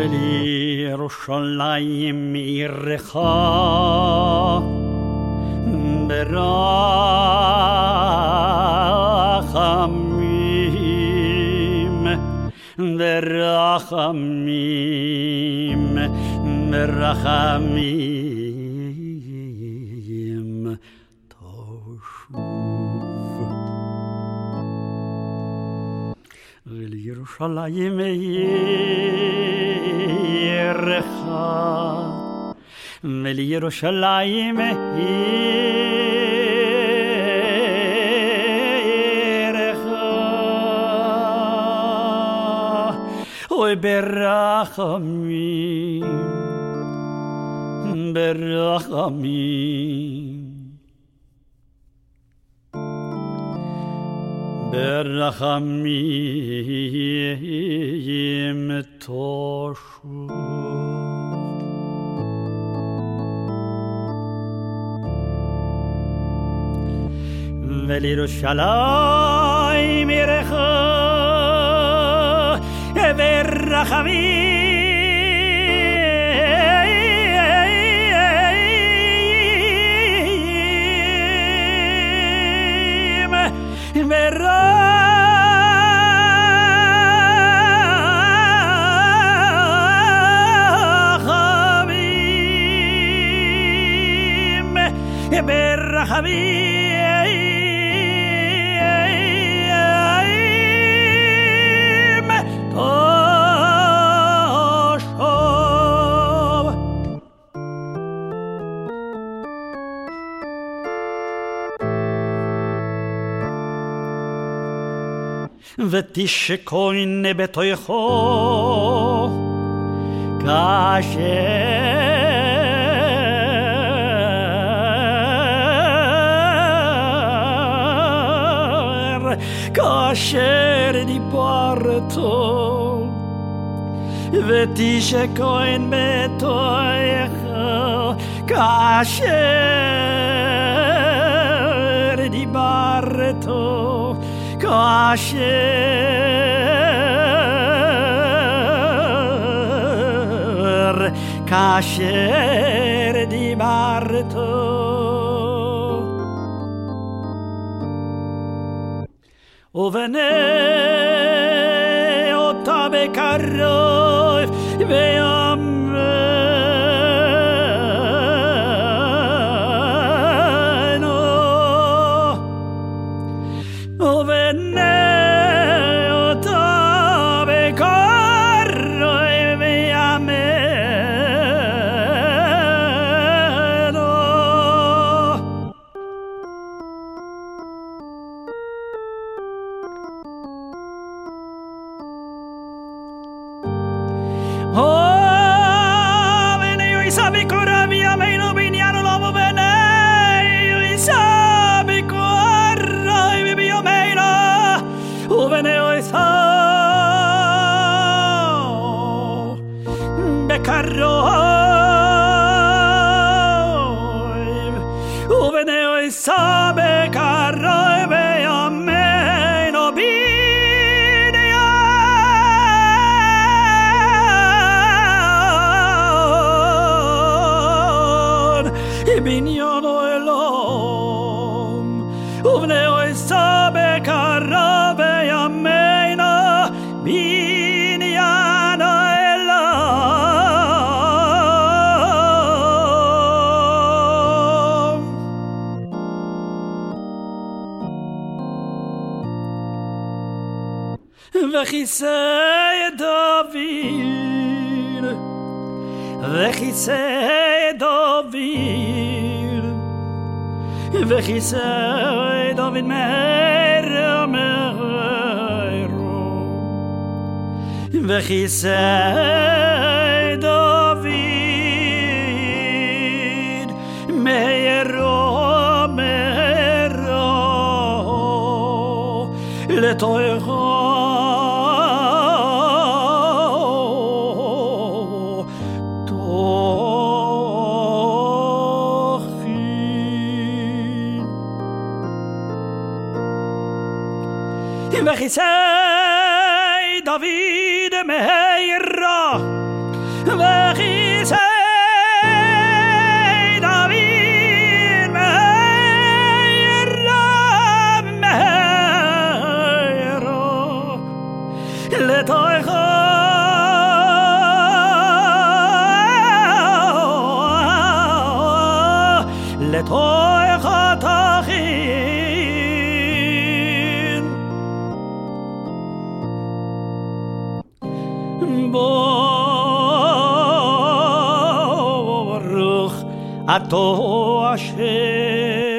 ולירושלים עירך ברחמים, ברחמים, ברחמים, ולירושלים עירך, ולירושלים עירך, אוי ברחמים, ברחמים. ברחמים תשוב. ולירושלים עירך ורחמים ברחמים ברחמים תשוב ותשכון בתוכו כאשר, כאשר דיברתו ותשכון בתוכו כאשר דיברתו כאשר כאשר דיברתו ובנה אותה בקרוב ויאמנו coravia, me no viniano lobo bene, io isabi corra, e mi bio meina, o bene, io וכיסא דוד וכיסא דוד וכיסא דוד מהר מהרו וכיסא דוד מהרו מהרו לתוכו mach ich sei Baruch Ato Hashem.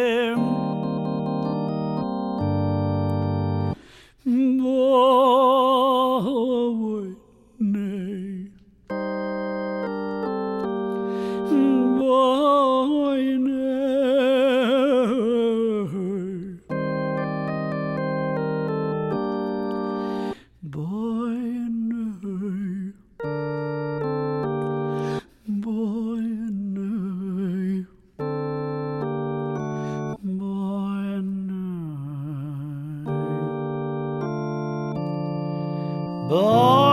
Boy,